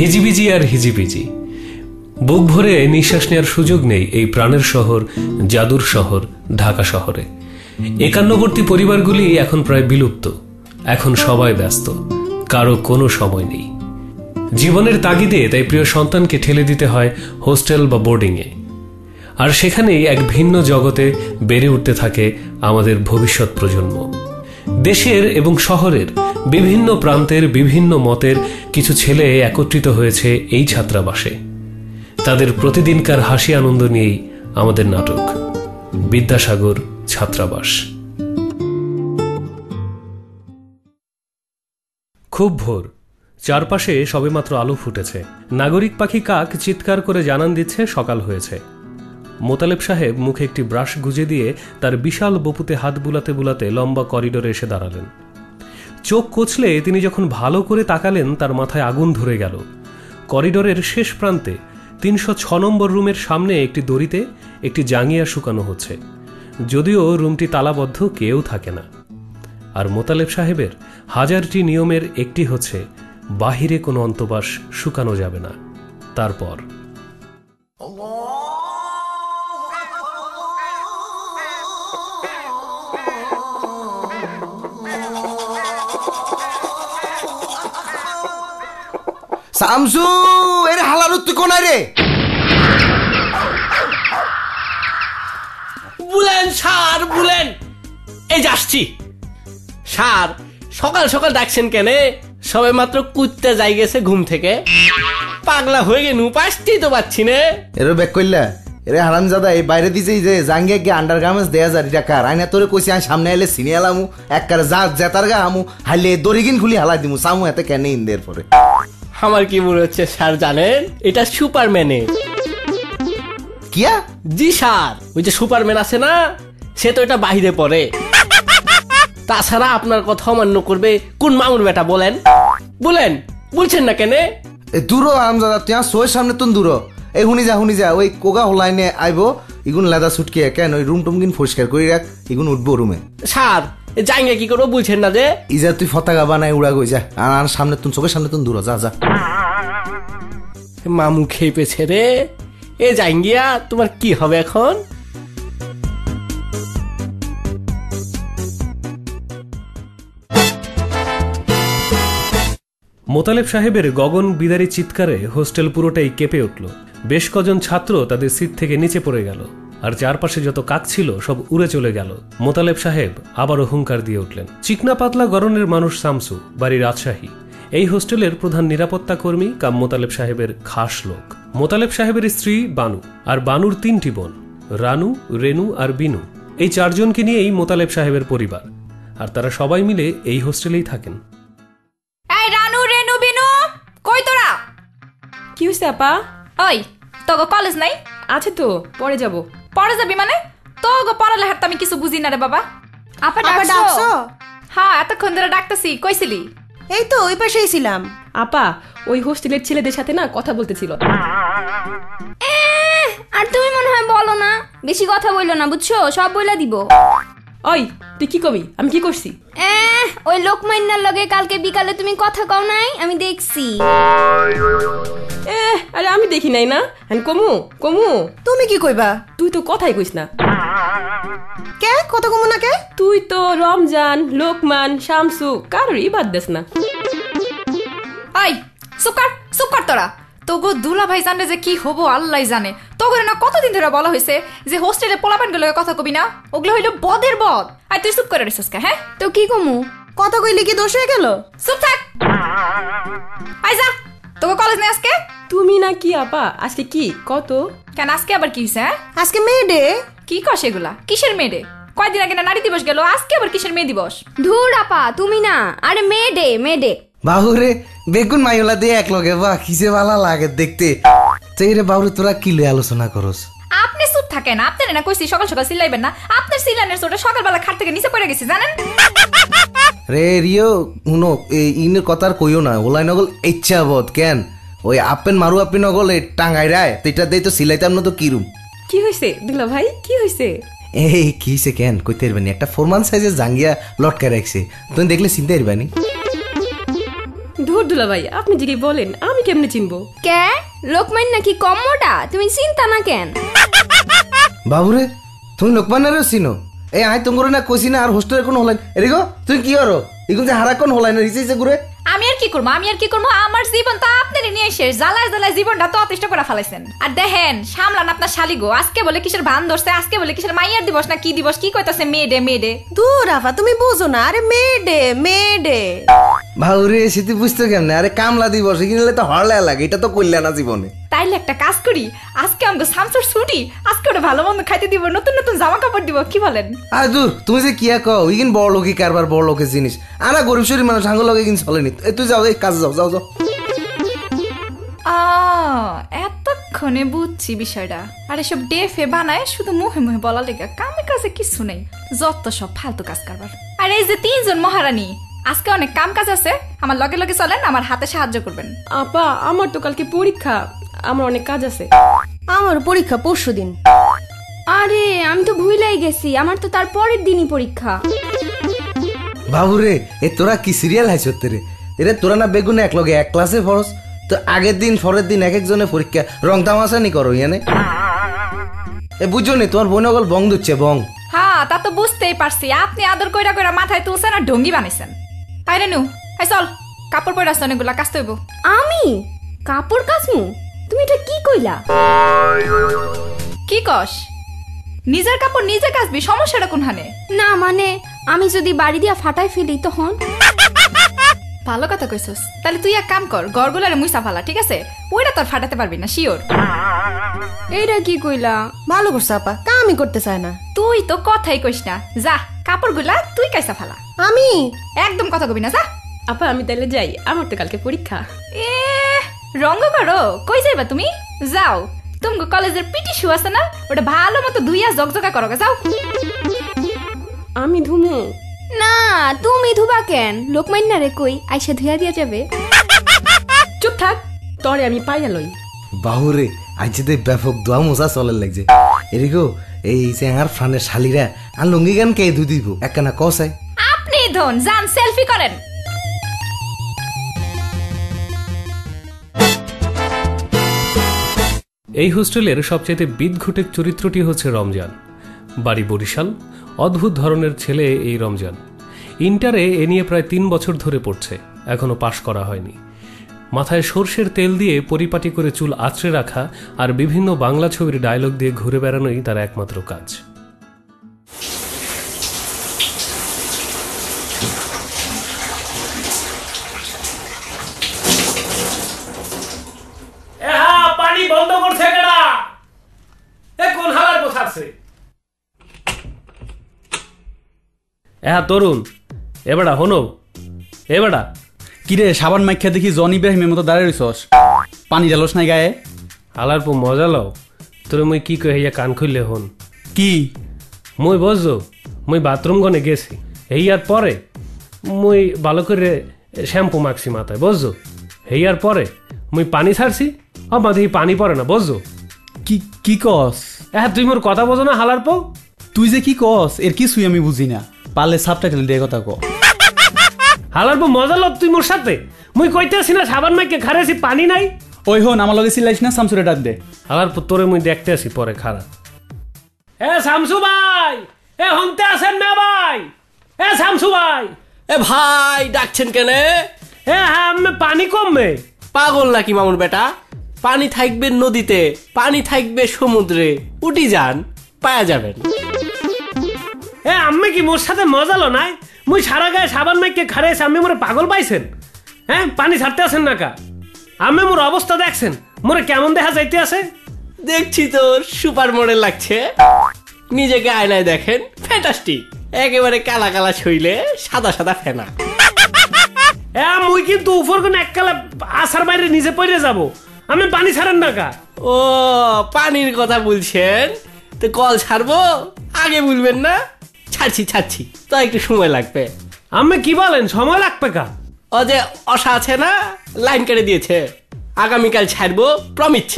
হিজিবিজি আর হিজিবিজি। বুক ভরে নিঃশ্বাস নেওয়ার সুযোগ নেই এই প্রাণের শহর, জাদুর শহর, ঢাকা শহরে। একান্নবর্তী পরিবারগুলি এখন প্রায় বিলুপ্ত। এখন সবাই ব্যস্ত। কারও কোনো সময় নেই। জীবনের তাগিদে তাই প্রিয় সন্তানকে ঠেলে দিতে হয় হোস্টেল বা বোর্ডিংয়ে। আর সেখানেই এক ভিন্ন জগতে বেড়ে উঠতে থাকে আমাদের ভবিষ্যৎ প্রজন্ম। দেশের এবং শহরের বিভিন্ন প্রান্তের বিভিন্ন মতের কিছু ছেলে একত্রিত হয়েছে এই ছাত্রাবাসে। তাদের প্রতিদিনকার হাসি আনন্দ নিয়েই আমাদের নাটক, বিদ্যাসাগর ছাত্রাবাস। খুব ভোর। চারপাশে সবেমাত্র আলো ফুটেছে। নাগরিক পাখি কাক চিৎকার করে জানান দিচ্ছে, সকাল হয়েছে। মোতালেব সাহেব মুখে একটি ব্রাশ গুজে দিয়ে তার বিশাল বপুতে হাত বুলাতে বুলাতে লম্বা করিডোরে এসে দাঁড়ালেন। চোখ কচলে তিনি যখন ভালো করে তাকালেন, তার মাথায় আগুন ধরে গেল। করিডোরের শেষ প্রান্তে তিনশো ছ নম্বর রুমের সামনে একটি দড়িতে একটি জাঙ্গিয়া শুকানো হচ্ছে। যদিও রুমটি তালাবদ্ধ কেউ থাকে না। আর মোতালেব সাহেবের হাজারটি নিয়মের একটি হচ্ছে, বাহিরে কোনো অন্তবাস শুকানো যাবে না। তারপর সামসু এর হালার তুই কোনায় রে বুলেন সার বুলেন। এই যাচ্ছি সার সকাল সকাল ডাকছেন কেনে? সবে মাত্র কুত্তে যাই গেছে ঘুম থেকে। পাগলা হয়ে গেনু পাসতেই তো পাচ্ছি নে। এর ব্যাক করলা এরে হারাম জাদা এই বাইরে দিছে যে জাঙ্গে গিয়ে আন্ডার গার্মেন্টস দেয়া যায় টাকা আইনা তোরে কইছি আমি সামনে আইলে সিনে আলামু এক কারে যা জেতার গা আমু হাইলে দড়িগিন খুলি হালাই দিমু সামু এতে কেন ইন্দের পরে আমার কি মনে হচ্ছে স্যার জানেন? এটা সুপারম্যানের। কিয়া? জি স্যার। ওই যে সুপারম্যান আছে না সে তো এটা বাহিরে পড়ে। তাছাড়া আপনার কথা অমান্য করবে কোন মামুর বেটা বলেন? বলেন বলছেন না কেনে? দূর আরাম জাদা তুই সোর সামনে তুন দূর এই শুনি যা শুনি যা ওই কোগা হলাইনে আইব ইগুন লাদা ছুটকে কেন? ওই রুম টুম কিন পরিষ্কার করি রাখ ইগুন উঠবো রুমে স্যার যাইঙ্গে কি করব বুঝছেন না যে। ইজা তুই ফতাকা বানাই উড়া গই যা। আর সামনে তুন চোখের সামনে তুন দূর যা যা। মামু খেপেছে রে। এ জাইঙ্গিয়া তোমার কি হবে এখন? মোতালেব সাহেবের গগন বিদারী চিৎকারে হোস্টেল পুরোটাই কেঁপে উঠল। বেশ কজন ছাত্র তাদের সিট থেকে নিচে পড়ে গেল। আর চারপাশে যত কাক ছিল সব উড়ে চলে গেল। মোতালেব সাহেব আবারও হুঙ্কার দিয়ে উঠলেন। চিকনা পাতলা গরনের মানুষ সামসু বাড়ি রাজশাহী। এই হোস্টেলের প্রধান নিরাপত্তা কর্মী কাম মোতালেব সাহেবের খাস লোক। মোতালেব সাহেবের স্ত্রী বানু আর বানুর তিনটি বোন রানু রেনু আর বিনু। এই চারজনকে নিয়েই মোতালেব সাহেবের পরিবার। আর তারা সবাই মিলে এই হোস্টেলেই থাকেন। এই রানু রেনু বিনু কই তোরা? কি হয়েছে আপা? ওই তোগো কলেজ নাই? আছে তো পরে যাব। পরে যাবি মানে? তোগো পড়ালেখার তো আমি কিছু বুঝি না রে বাবা। আপা আপা ডাকছো? হ্যাঁ এতক্ষণ ধরে ডাকতেছি কইছিলি? এই তো ওই পাশেই ছিলাম। আপা ওই হোস্টেলের ছেলেদের সাথে না কথা বলতেছিল। আর তুমি মনে হয় বলো না বেশি কথা বলল না বুঝছ? সব বইলা দিব। ওই তুই কি কবি? আমি কি করছি? ওই লোকমান্যার লগে কালকে বিকালে তুমি কথা কও নাই আমি দেখছি। এ আরে আমি দেখি নাই না। হ্যাঁ কমু কমু। তুমি কি কইবা? তুই তো কথাই কইস না। কে? কত কমু না কে? তুই তো রমজান লোকমান শামসু কারোরই বাদ দেস না। ওই সুকার সুকার তোরা। তোগো দুলা ভাই জানলে যে কি হব আল্লাহ জানে। তোগো না কতদিন ধরে বলা হয়েছে যে হোস্টেলে পোলাপানগুলো কথা কবি না? ওগুলো হইল বদের বদ। আর তুই চুপ করে রেছিস হ্যাঁ? তো কি কমু? কথা কইলে কি দোষ হয়ে গেল? চুপ থাক। আই যা। তোকে কলেজ নেই আজকে? তুমি না কি আপা? আজকে কি? কত? কেন আজকে আবার কি হয়েছে হ্যাঁ? আজকে মেয়ে ডে। কি কর সেগুলা? কিসের মেয়ে কয়দিন আগে না নারী দিবস গেল আজকে আবার কিসের মেয়ে দিবস? ধুর আপা তুমি না। আরে মে ডে বাহুরে বেগুন মাইলা দিয়ে এক লগে বাহ কিসে ভালো লাগে দেখতে। তাই রে বাবুরে তোরা কি লই আলোচনা করস? আপনি চুপ থাকেন আপনি না কইছি সকাল সকাল সিলাইবেন না। আপনার সিলানের চোটা সকালবেলা খাট থেকে নিচে পড়ে গেছে জানেন? রে রিও শুনো এই ইনের কথা আর কইও না। ওলাই নগল ইচ্ছা বোধ কেন? ওই আপেন মারু আপনি নগল এই টাঙ্গাই রায় তো এটা দিয়ে তো সিলাইতাম না তো কিরুম কি হয়েছে দুলা ভাই কি হয়েছে এই কি হইছে কেন? কইতে পারবানি। একটা ফোরমান সাইজের জাঙ্গিয়া লটকায় রাখছে তুমি দেখলে চিনতে পারবানি? ধুর দুলা ভাই আপনি যে বলেন আমি কেমনে চিনবো? কে? লোকমান নাকি কম মোটা তুমি চিন্তা না কেন? বাবুরে তুমি লোকমানেরও চিনো? এই আয় তোমার না কইছি না আর হোস্টেলের কোন হলাই। এরিগো তুই কি করো? এগুলো যে হারা কোন হলাই না রিচেছে ঘুরে। আমি আর কি করব? আমি আর কি করব? আমার জীবন তো আপনার নিয়ে শেষ। জ্বালায় জ্বালায় জীবনটা তো অতিষ্ঠ করে ফেলাইছেন। আর দেখেন সামলান আপনার শালিগো আজকে বলে কিসের ভান ধরছে? আজকে বলে কিসের মাইয়ার দিবস না কি দিবস? কি কইতাছে মেয়েডে মেয়েডে দূর আফা তুমি বুঝো না। আরে মেডে মেডে বাবুরে সেটি বুঝতে কেমনে? আরে কামলা দিবস কিনলে তো হরলে লাগে। এটা তো করলে না জীবনে। তাইলে একটা কাজ করি আজকে আমাকে সামসুর ছুটি আজকে ওটা ভালো মন্দ খাইতে দিব নতুন নতুন জামা কাপড় দিব কি বলেন? আর দূর তুমি যে কিয়া কও ইগিন বড় লোকই কারবার বড় লোকের জিনিস। আরা গরিব শরীর মানুষ আঙ্গুল লগে কিন চলেনি তুই যাও এই কাজে যাও যাও যাও। এতক্ষণে বুঝছি বিষয়টা। আর এসব ডেফে বানায় শুধু মুখে মুখে বলা লেগে কামে কাজে কিছু নেই যত সব ফালতু কাজ কারবার। আর এই যে তিনজন মহারানী আজকে অনেক কাম কাজ আছে আমার লগে লগে চলেন আমার হাতে সাহায্য করবেন। আপা আমার তো কালকে পরীক্ষা। আমার অনেক কাজ আছে। আমার পরীক্ষা পরশু দিন। আরে আমি তো ভুলাই গেছি। আমার তো তার পরের দিনই পরীক্ষা। বাবুরে এ তোরা কি সিরিয়াল হাইছ রে? এরে তোরা না বেগুনে এক লগে এক ক্লাসে ফরস তো আগের দিন পরের দিন এক একজনের পরীক্ষা রং তামাশা নি করো ইয়ানে। এ বুঝছ নি তোমার বোন অগল বং দিচ্ছে বং। হ্যাঁ তা তো বুঝতেই পারছি। আপনি আদর কইরা কইরা মাথায় তুলছেন আর ঢঙ্গি বানাইছেন। তাই রে নু চল কাপড় পরে আসছে অনেকগুলা কাজ তৈব আমি? কাপড় কাচমু? তুমি এটা কি কইলা? কি কস? নিজের কাপড় নিজে কাচবি সমস্যাটা কোনখানে? না মানে আমি যদি বাড়ি দিয়া ফাটাই ফেলি তখন? ভালো কথা কইছস। তাহলে তুই এক কাম কর গড়গুলারে মুইসা ফালা ঠিক আছে? ওইটা তোর ফাটাতে পারবি না শিওর এইটা কি কইলা? ভালো করছে আপা কামই করতে চায় না। তুই তো কথাই কইস না। যা কাপড়গুলা তুই কাইসা ফালা আমি? একদম কথা কবি না যা। আপা আমি তাহলে যাই আমার তো কালকে পরীক্ষা। এ রঙ্গ করো। কই যাইবা তুমি? যাও। তুমি কলেজের পিটি শু আছে না? ওটা ভালো মতো ধুইয়া জগজগা করো যাও। আমি ধুমু? না তুমি ধুবা কেন? লোকমান্না রে কই? আইসা ধুইয়া দিয়া যাবে। চুপ থাক। তরে আমি পাইয়া লই। বাহুরে আজ যে ব্যাপক দোয়া মোজা চলে লাগছে। এরিগো এই যে আর ফ্রানের শালিরা আর লুঙ্গি গান কে ধুই দিব? একখানা কসাই আপনি ধন যান সেলফি করেন। এই হোস্টেলের সবচেয়ে বিদঘুটে চরিত্রটি হচ্ছে রমজান। বাড়ি বরিশাল, অদ্ভুত ধরনের ছেলে এই রমজান। ইন্টারে এ নিয়ে প্রায় তিন বছর ধরে পড়ছে এখনও পাশ করা হয়নি। মাথায় সর্ষের তেল দিয়ে পরিপাটি করে চুল আঁচড়ে রাখা আর বিভিন্ন বাংলা ছবির ডায়লগ দিয়ে ঘুরে বেড়ানোই তার একমাত্র কাজ পানি বন্ধ করছে কেডা এ কোন বসাচ্ছে হ্যাঁ তরুণ। এবাডা হনো? এবাডা কিরে সাবান মাইখ্যা দেখি জন ইব্রাহিমের মতো দাঁড়িয়ে রইছস। পানি ঢালস নাই গায়ে? হালার পো মজা লও। তোরে মুই কি কই হইয়া কান খুললে হন। কি? মুই বসো মুই বাথরুম গনে গেছি। হেয়ার পরে মুই ভালো করে শ্যাম্পু মাখছি মাথায় বুঝছ হেয়ার পরে মুই পানি ছাড়ছি আমার দেখি পানি পড়ে না বুঝছ কি কি কস? হ্যাঁ তুই মোর কথা বোঝো না হালার পো। তুই যে কি কস এর কিছুই আমি বুঝি না। পারলে সাবটাইটেল দিয়ে কথা ক। হালার পো মজা লগ তুই মোর সাথে। মুই কইতেছি না সাবান মাইকে খারেছি পানি নাই। ওই হন আমার লগে চিল্লাইস না শামসুরে ডাক দে। হালার পো তোরে মুই দেখতে আসি পরে খারাপ এ শামসু ভাই! এ হংতে আছেন না ভাই? এ শামসু ভাই! এ ভাই ডাকছেন কেনে? এ হ্যাঁ আমি পানি কমবে। পাগল নাকি মামুর বেটা? পানি থাকবে নদীতে পানি থাকবে সমুদ্রে। উঠি যান পায়া যাবেন। এ আমি কি মোর সাথে মজালো নাই? মুই সারা গায়ে সাবান মাইকে খারেছি আমি মোরে পাগল পাইছেন? হ্যাঁ পানি ছাড়তে আছেন না কা আমি মোর অবস্থা দেখছেন? মোরে কেমন দেখা যাইতে আছে? দেখছি তো সুপার মডেল লাগছে। নিজেকে আয়নায় দেখেন ফ্যান্টাস্টিক। একেবারে কালা কালা ছইলে সাদা সাদা ফেনা। এ মুই কিন্তু উপর কোন এককালে আসার বাইরে নিজে পড়ে যাব। আমি পানি ছাড়েন না কা? ও পানির কথা বলছেন? তো কল ছাড়বো? আগে বলবেন না? ছাড়ছি ছাড়ছি। তো একটু সময় লাগবে। আমি কি বলেন? সময় লাগবে কা? ও যে অসা আছে না লাইন কেটে দিয়েছে। আগামীকাল ছাড়বো প্রমিস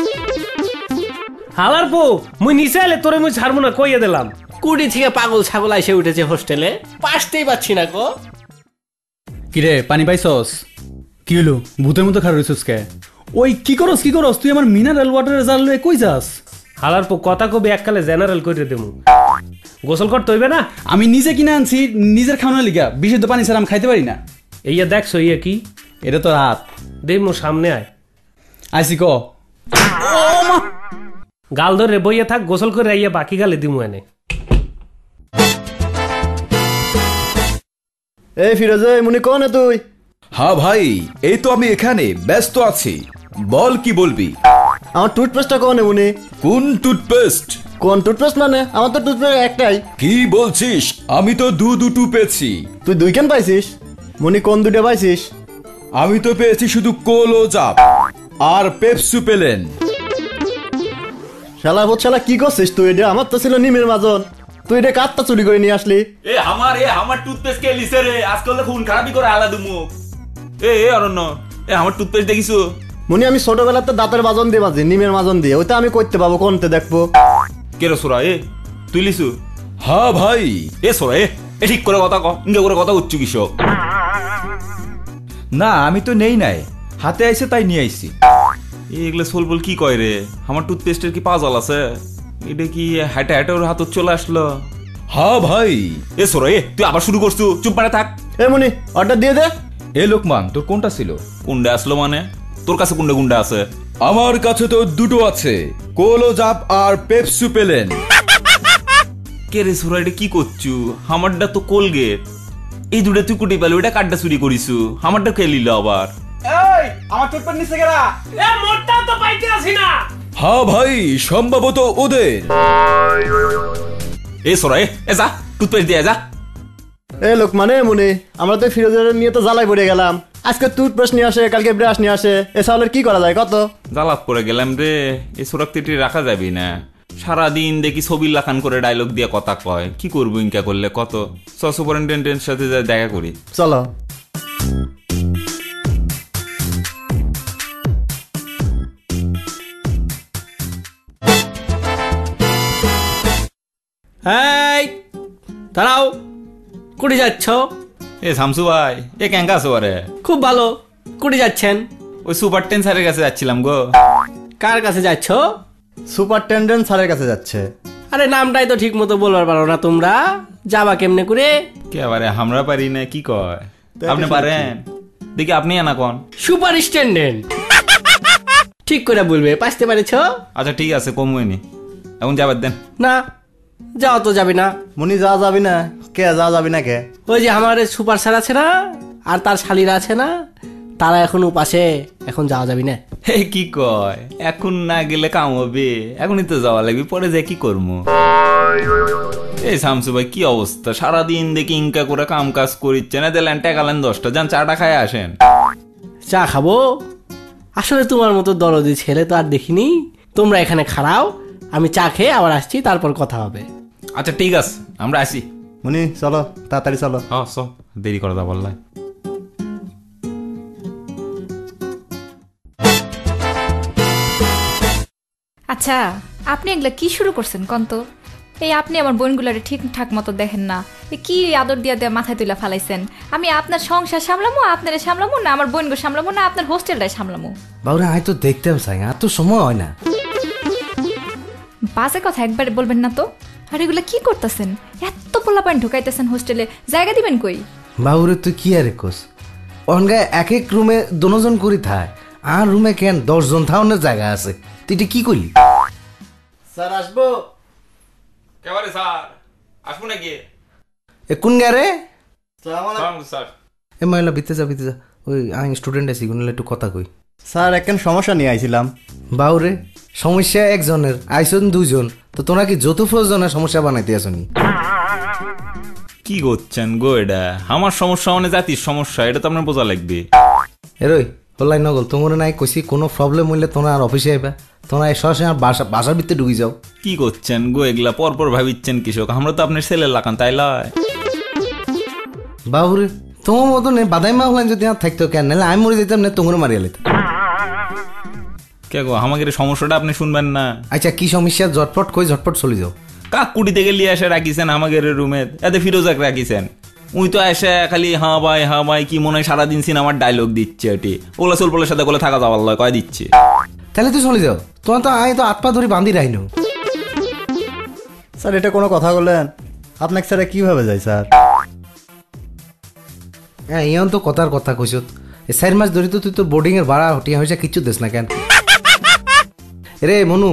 হালার পো মুই নিচে এলে তোরে মুই ছাড়বো না কইয়ে দিলাম। কুড়ি থেকে পাগল ছাগল এসে উঠেছে হোস্টেলে। পাসতেই পাচ্ছি না গো। কিরে পানি পাইছস? কি হলো ভূতের মতো খারাপ রইছিস কে? ওই কি করস কি করস? তুই আমার মিনারেল ওয়াটারের জাল লয়ে কই যাস? হালার পো কথা কবি এককালে জেনারেল করে দেবো গোসল করতে হইবে না? আমি নিজে কিনে আনছি নিজের খাওয়ানোর লিগা। বিশুদ্ধ পানি ছাড়া আমি খাইতে পারি না। এইয়া দেখছ ইয়ে কি। এটা তো রাত দেই মো সামনে আয়। আইসি ক। গাল ধরে বইয়ে থাক গোসল করে আইয়া বাকি গালে দিমু এনে। এই ফিরোজ এই মুনি কোন তুই? হ্যাঁ ভাই এই তো আমি এখানে ব্যস্ত আছি। বল কি বলবি? আমার টুথপেস্টটা কোন মুনি কোন টুথপেস্ট কোন টুথপেস্ট মানে? আমার তো টুথপেস্ট একটাই। কি বলছিস? আমি তো দু দুটো পেয়েছি। তুই দুই কেন পাইছিস? মুনি কোন দুটো পাইছিস? আমি তো পেয়েছি শুধু কোলো জাপ আর পেপসু পেলেন শালা বোধ শালা কি করছিস তুই? এটা আমার তো ছিল নিমের মাজন। তুই এটা কাঠটা চুরি করে নিয়ে আসলি? এ আমার এ আমার টুথপেস্ট কে লিসে রে? আজকাল খুন খারাপই করে আলাদা মুখ। এ এ অরণ্য এ আমার টুথপেস্ট দেখিছো? মুনি আমি ছোটবেলাতে দাঁতের মাজন দিয়ে বাজি নিমের মাজন দিয়ে। ওইটা আমি করতে পাবো কোনতে দেখব? কে রে সোরা এ? তুই লিসু? হ্যাঁ ভাই। এ সোরা এ? এ ঠিক করে কথা ক ইঙ্গে করে কথা উচ্চ কিসব না আমি তো নেই নাই। হাতে আইছে তাই নিয়ে আইছি। এগুলো সোল বল কি কয় রে? আমার টুথপেস্টের কি পাজল আছে? এটা কি হাইটে হাইটে ওর হাতত চলে আসলো? হ্যাঁ ভাই। এ সোরা এ তুই আবার শুরু করছু? চুপ পারে থাক। এ মনি অর্ডার দিয়ে দে। এ লোকমান তোর কোনটা ছিল? কোনটা আসলো মানে? তোর কাছে কুন্ডে কুন্ডে আছে? আমার কাছে তো দুটো আছে কোলো জাপ আর পেপসু পেলেন কে রে সোরা এটা কি করছু? আমারটা তো কোলগেট এই দুটা তুই কুটি পেল এটা কাঠটা চুরি করিছু? আমারটা কে লিল আবার? এই আমার টুথপেস্ট নিচে গেলা হ্যাঁ ভাই সম্ভবত ওদের। এ সোরা এ এ যা টুথপেস্ট দিয়ে যা। এ লোক মানে মুনি আমরা তো ফিরোজের নিয়ে তো জ্বালাই পড়ে গেলাম। আজকে টুথব্রাশ নিয়ে আসে কালকে ব্রাশ নিয়ে আসে এ কি করা যায়? কত? জ্বালাত করে গেলাম রে এই সুরক্ষিটি রাখা যাবি না। সারাদিন দেখি ছবি লাখান করে ডায়লগ দিয়ে কথা কয় কি করব ইনকা করলে কত? স সুপারিনটেন্ডেন্টের সাথে যা দেখা করি। চলো। এই দাঁড়াও কুড়ি যাচ্ছ? এ শামসু ভাই এ ক্যাঙ্কা আছো আরে? খুব ভালো। কুড়ি যাচ্ছেন। ওই সুপার টেন স্যারের কাছে যাচ্ছিলাম গো। কার কাছে যাচ্ছ? সুপারটেন্ডেন্ট স্যারের কাছে যাচ্ছে। আরে নামটাই তো ঠিক মতো বলবার পারো না তোমরা। যাবা কেমনে করে? কে আবার আমরা পারি না কি কয়? আপনি পারেন। দেখি আপনি আনা কোন। সুপার স্ট্যান্ডেন্ট ঠিক করে বলবে পাসতে পারেছ? আচ্ছা ঠিক আছে কমুয়েনি এখন যাবার দেন। না যাও তো যাবি না। মুনি যাওয়া যাবি না? কে যাওয়া যাবি না কে? ওই যে আমার সুপার স্যার আছে না আর তার শালিরা আছে না তারা এখন উপাসে এখন যাওয়া যাবে না। হে কি কয়? এখন না গেলে কাম হবে। এখনই তো যাওয়া লাগবে পরে যে কি করব? এই শামসু ভাই কি অবস্থা? সারাদিন দেখি ইনকা করে কাম কাজ করিচ্ছে না দিলেন টেকালেন দশটা। যান চাটা খায় আসেন। চা খাব? আসলে তোমার মতো দরদি ছেলে তো আর দেখিনি। তোমরা এখানে খাড়াও আমি চা খেয়ে আবার আসছি তারপর কথা হবে। আচ্ছা ঠিক আছে আমরা আসি। মুনি চলো তাড়াতাড়ি চলো। হ্যাঁ চ দেরি করে দা বললাই আচ্ছা আপনি এগুলা কি শুরু করছেন কন্ত? এই আপনি আমার বোনগুলারে ঠিকঠাক মতো দেখেন না। এ কি আদর দিয়া দেয়া মাথায় তুলা ফালাইছেন? আমি আপনার সংসার সামলামো আপনারে সামলামো না আমার বোনগো সামলামো না আপনার হোস্টেলটাই সামলামো? বাবুরা আমি তো দেখতাম সাই আর তো সময় হয় না। বাজে কথা একবারে বলবেন না তো। আর এগুলা কি করতেছেন? এত পোলা পানি ঢুকাইতেছেন হোস্টেলে জায়গা দিবেন কই? বাবুরে তুই কি আর কোস? অনগায় এক এক রুমে দুজন করি থায় আর রুমে কেন দশজন থাউনের জায়গা আছে? তুই এটা কি করলি স্যার আসব? কেবারে স্যার? আসব নাকি? এ কোন গারে স্যার। এ মহিলা বিতে যা বিতে যা। ওই আমি স্টুডেন্ট আছি কোন একটু কথা কই। স্যার একখান সমস্যা নিয়ে আইছিলাম। বাউরে সমস্যা একজনের আইসন দুজন তো তোরা কি যৌথ প্রয়োজনের সমস্যা বানাইতে আসনি কি করছেন গো এটা? আমার সমস্যা মানে জাতির সমস্যা এটা তো আপনার বোঝা লাগবে। এরই হলাই নগল তোমরা নাই কইছি কোনো প্রবলেম হইলে তোমরা আর অফিসে আইবা। তোমরা এই সরাসরি আমার বাসা বাসার ভিতরে ঢুকে যাও। কি করছেন গো এগুলা? পরপর ভাবিচ্ছেন কৃষক আমরা তো আপনার ছেলে লাগান তাই লয়। বাবুরে তোমার মতন বাদাই মা হলেন যদি আর থাকতো কেন? নাহলে আমি মরে যেতাম না তোমরা মারিয়া লেতাম কে গো এই সমস্যাটা আপনি শুনবেন না। আচ্ছা কি সমস্যা? ঝটপট কই ঝটপট চলে যাও। কাক কুটি থেকে লিয়ে এসে রাখিছেন আমাদের রুমে এতে ফিরোজাক রাখিছেন। উই তো এসে খালি হ্যাঁ ভাই হ্যাঁ ভাই কি মনে হয় সারাদিন সিনেমার ডায়লগ দিচ্ছে এটি। ওগুলো সোলপলের সাথে গুলো থাকা যাওয়ার লয় কয় দিচ্ছে। তাহলে তুই চলে যাও। তোমার তো আমি তো হাত পা ধরে বান্ধি রাইনো। স্যার এটা কোনো কথা বললেন? আপনাকে স্যার কীভাবে যায় স্যার? হ্যাঁ ইয়ন তো কথার কথা কইছ এই চার মাস ধরে তো তুই তোর বোর্ডিং এর ভাড়া হটিয়া হয়েছে কিচ্ছু দেস না কেন? রে মনু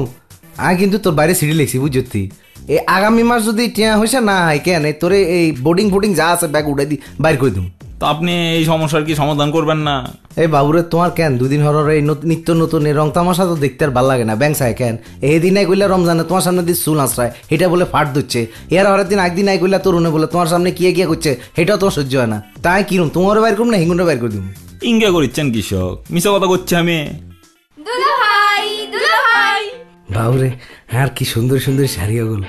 আমি কিন্তু তোর বাইরে সিঁড়ি লেখছি বুঝছি এই আগামী মাস যদি টিয়া হয়েছে না হয় কেন তোরে এই বোর্ডিং ফোর্ডিং যা আছে ব্যাগ উঠাই দি বাইর করে দিম। তো আপনি এই সমস্যার কি সমাধান করবেন না? এই বাবুরে তোমার কেন? দুদিন হর এই নিত্য নতুন এই রং তামাশা তো দেখতে আর ভালো লাগে না ব্যাংক সায় কেন? এই দিনে কইলে রমজানে তোমার সামনে দিয়ে চুল আশ্রয় এটা বলে ফাট দিচ্ছে এর হরের দিন একদিন আই কইলে তরুণে বলে তোমার সামনে কিয়ে কিয়ে করছে সেটাও তোমার সহ্য হয় না। তাই কিরম তোমারও বাইর করুম না হিঙ্গুনটা বাইর করে দিম। ইঙ্গা করিচ্ছেন কৃষক মিশা কথা করছে আমি। বাবুরে আর কি সুন্দর সুন্দর শাড়ি ওগুলো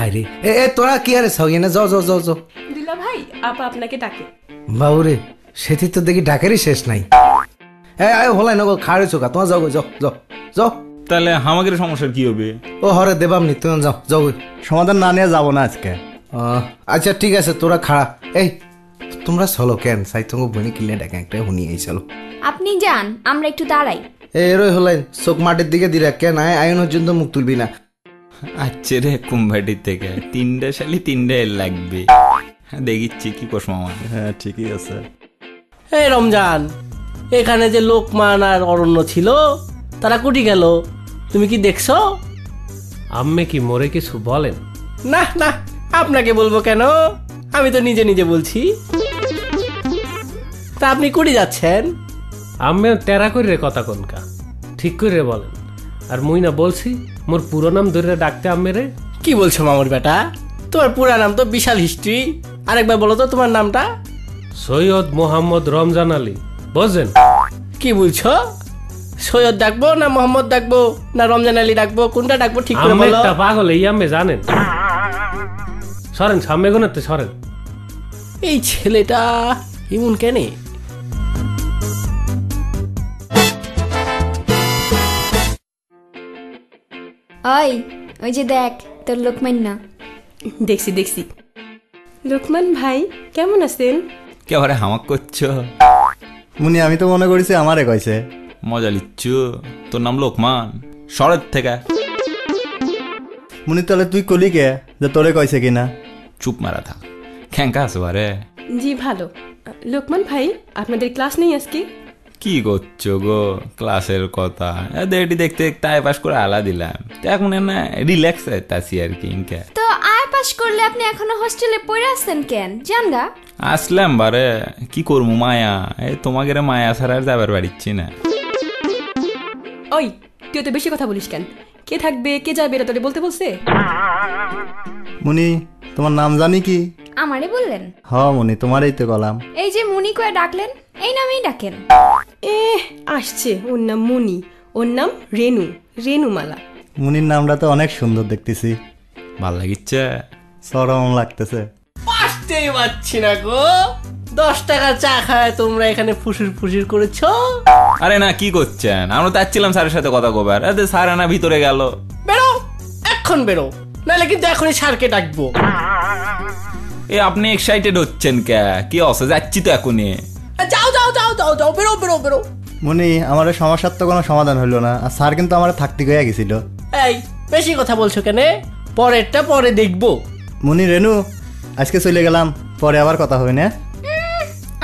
আরে এ এ তোরা কি আরে সাউ না যাও যাও যাও যাও। দুলা ভাই আপা আপনাকে ডাকে। বাবুরে সেটি তো দেখি ডাকেরই শেষ নাই। এ আয় হলাই না গো খাড়ে চোখা তোমার যাও গো, যাও যাও যাও। তাহলে আমাদের সমস্যার কি হবে? ও হরে দেবামনি তুমি যাও যাও সমাধান না নিয়ে যাব না আজকে। আহ, আচ্ছা ঠিক আছে তোরা খাড়া। এই তোমরা চলো কেন? সাইতঙ্গ বনি কিনে ডাকে একটা হুনি এই চলো। আপনি যান আমরা একটু দাঁড়াই। এরই হলাই চোখ মাটির দিকে দিরা কেন আয় আয়ন পর্যন্ত মুখ তুলবি না। আচ্ছা রে কুম্ভাটির থেকে তিনটে শালি তিনটে এর লাগবে। দেখিচ্ছি কি কোষ মামা হ্যাঁ ঠিকই আছে। এই রমজান এখানে যে লোকমান আর অরণ্য ছিল তারা কুটি গেল। তুমি কি দেখছ? আম্মে কি মরে কিছু বলেন? না না আপনাকে বলব কেন? আমি তো নিজে নিজে বলছি। তা আপনি কুটি যাচ্ছেন? আম্মে তেরা করে কথা কনকা ঠিক করে বলেন। আর মুই না বলছি মোর পুরো নাম ধরে ডাকতে আম্মেরে কি বলছো মামুর বেটা? তোমার পুরা নাম তো বিশাল হিস্ট্রি। আরেকবার বলো তো তোমার নামটা। সৈয়দ মোহাম্মদ রমজান আলী। বুঝছেন কি বলছো? সৈয়দ ডাকবো না মোহাম্মদ ডাকবো না রমজান আলী ডাকবো? কোনটা ডাকবো ঠিক করে বলো। একটা পাগল এই আম্মে জানেন। সরেন সামনে গোনাতে সরেন। এই ছেলেটা এমন কেনে? ওই ওই যে দেখ তোর লোকমান্য। দেখছি দেখছি। লোকমান ভাই কেমন আছেন? কে আরে হামাক করছ? মুনি আমি তো মনে করেছি আমারে কইছে। মজা লিচ্ছ। তোর নাম লোকমান? শরৎ থেকে। মুনি তাহলে তুই কলি কে? যে তোরে কইছে কিনা? চুপ মারা থাক। খ্যাঙ্কা আছো আরে। জি ভালো। লোকমান ভাই আপনাদের ক্লাস নেই আজকে? কি করছ গো? ক্লাসের কথা। এটি দেখতে দেখতে আয় পাস করে আলা দিলাম। তো এখন না রিল্যাক্স আছি আর কি ইনকা। তো আয় পাস করলে আপনি এখনও হোস্টেলে পড়ে আছেন কেন? জানগা? আসলাম বারে কি করব মায়া? এই তোমাকে রে মায়া ছাড়া আর যাবার বাড়িচ্ছি না ওই তুই তো বেশি কথা বলিস কেন? কে থাকবে কে যাবে এটা তোরে বলতে বলছে? মুনি তোমার নাম জানি কি? আমারে বললেন? হ মুনি তোমারই তো কলাম এই যে মুনি কয়ে ডাকলেন এই নামেই ডাকেন। এ আসছে। ওর নাম মুনি। ওর নাম রেনু রেনুমালা। মুনির নামটা তো অনেক সুন্দর দেখতেছি। ভালো লাগিচ্ছে। সরম লাগতেছে। আসতেই পারছি না গো। দশ টাকা চা খায় তোমরা এখানে ফুসুর ফুসুর করেছ? আরে না কি করছেন? আমরা তো যাচ্ছিলাম স্যারের সাথে কথা কবার। আরে স্যার না ভিতরে গেল। বেরো এখন বেরো। নাহলে কিন্তু এখনই সারকে ডাকবো। এ আপনি এক্সাইটেড হচ্ছেন কে? কি অসে যাচ্ছি তো এখনই। যাও যাও যাও যাও যাও বেরো বেরো বেরো। মনি আমার সমস্যার তো কোনো সমাধান হইল না। আর স্যার কিন্তু আমার থাকতে গিয়ে গেছিল। এই বেশি কথা বলছো কেন? পরেরটা পরে দেখব। মনি রেনু আজকে চলে গেলাম। পরে আবার কথা হবে না?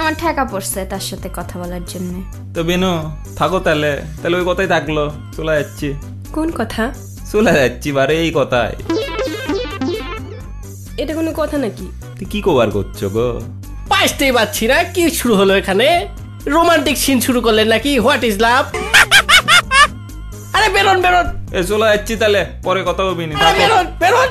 আমার ঠেকা পড়ছে তার সাথে কথা বলার জন্য। তো বেনু থাকো তাহলে। তাহলে ওই কথাই থাকল। চলে যাচ্ছি। কোন কথা? চলে যাচ্ছি বারে এই কথাই এটা কোনো কথা নাকি? তুই কি কবার করছ গো? পাইতেই পাচ্ছি না কি শুরু হলো এখানে? রোমান্টিক সিন শুরু করলেন নাকি? হোয়াট ইজ লাভ আরে বেরোন বেরোন। এ চলে যাচ্ছি তাহলে পরে কথা হবে নি। বেরোন বেরোন।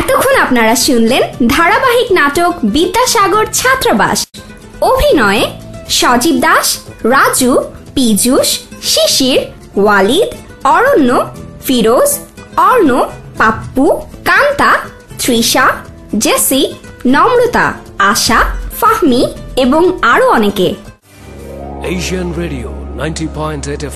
এতক্ষণ আপনারা শুনলেন ধারাবাহিক নাটক বিদ্যাসাগর ছাত্রাবাস। অভিনয়ে সজীব দাস রাজু পীযুষ শিশির ওয়ালিদ, অরণ্য, ফিরোজ, অর্ণ, পাপ্পু, কান্তা, তৃষা, জেসি, নম্রতা, আশা, ফাহমি এবং আরও অনেকে। Asian radio ninety 90.8